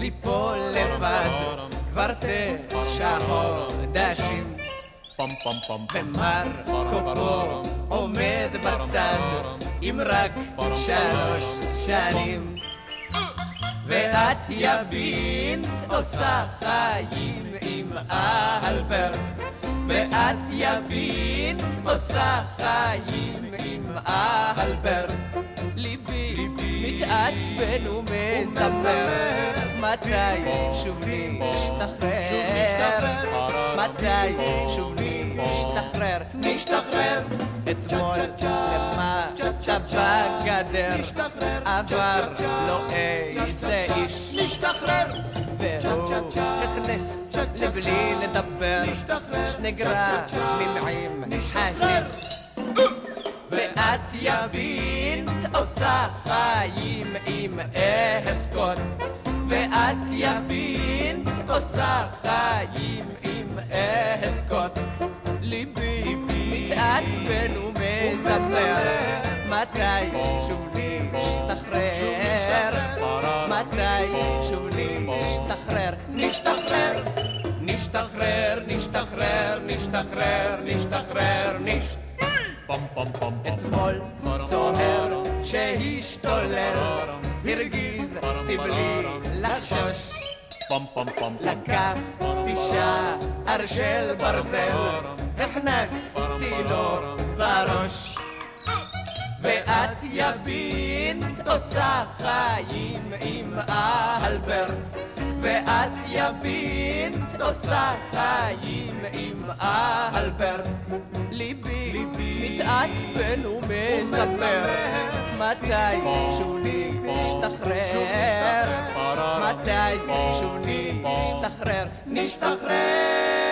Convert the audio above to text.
לבד כבר תשעה חודשים ומר קוקו עומד בצד עם רק שלוש שנים. ואת יבינט עושה חיים עם אלברט ואת יבינט עושה חיים עם אלברט ליבי מתעצבן ומזמר מתי שוב נשתחרר? מתי שוב נשתחרר? נשתחרר. אתמול למטה בגדר עבר לו איזה איש. נשתחרר. והוא נכנס לבלי לדבר שני גרמים עם חסיס ואת יבינט עושה חיים עם אסקוט ואת יבינט עושה חיים עם אסקוט. ליבי מתעצבן ומזמר. מתי שוב נשתחרר? מתי שוב נשתחרר? נשתחרר. נשתחרר נשתחרר נשתחרר נשתחרר נשתחרר אתמול סוהר שהשתולל הרגיז אותי בלי לחשוש לקחתי שער של ברזל הכנסתי לו בראש. ואת יבינט עושה חיים עם אלברט. ואת יבינט עושה חיים עם אלברט. ליבי מתעצבן ומספר מתי שוב נשתחרר מתי שוב נשתחרר נשתחרר